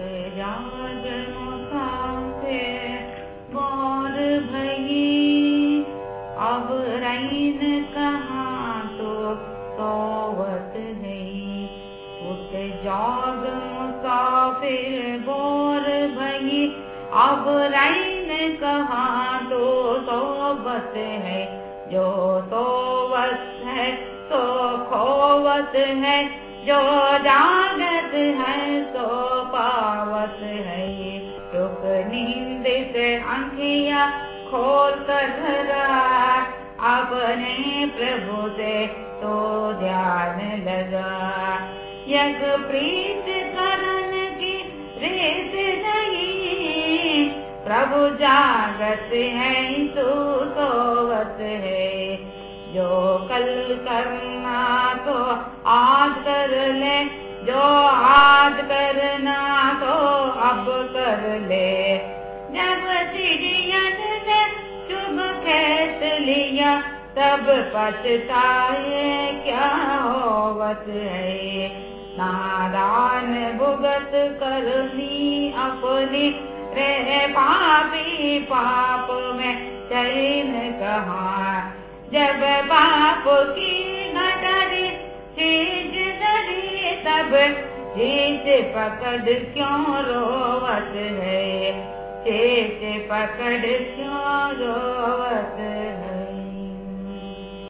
जाग बोर भई अब रैन कहाँ तो सोवत जाग मुसाफिर बोर भई अब रैन कहाँ तो सोवत है। सोवत है तो खोवत है। जागत है रुक नींद से अंकिया खोल कर धरा अपने प्रभु से तो ध्यान लगा यज्ञ प्रीत करण की रेत नहीं। प्रभु जागत है तो सोवत है। जो कल करना तो आज कर ले, जो आज करना अब कर ले जब चिड़ियन ने शुभ खेत लिया तब पछताए क्या होवत है? नादान भुगत करनी अपनी रे पापी पाप में चैन कहाँ। जब बाप की नडरी चीज डरी तब चीज पकड़ क्यों रोवत है? चीज पकड़ क्यों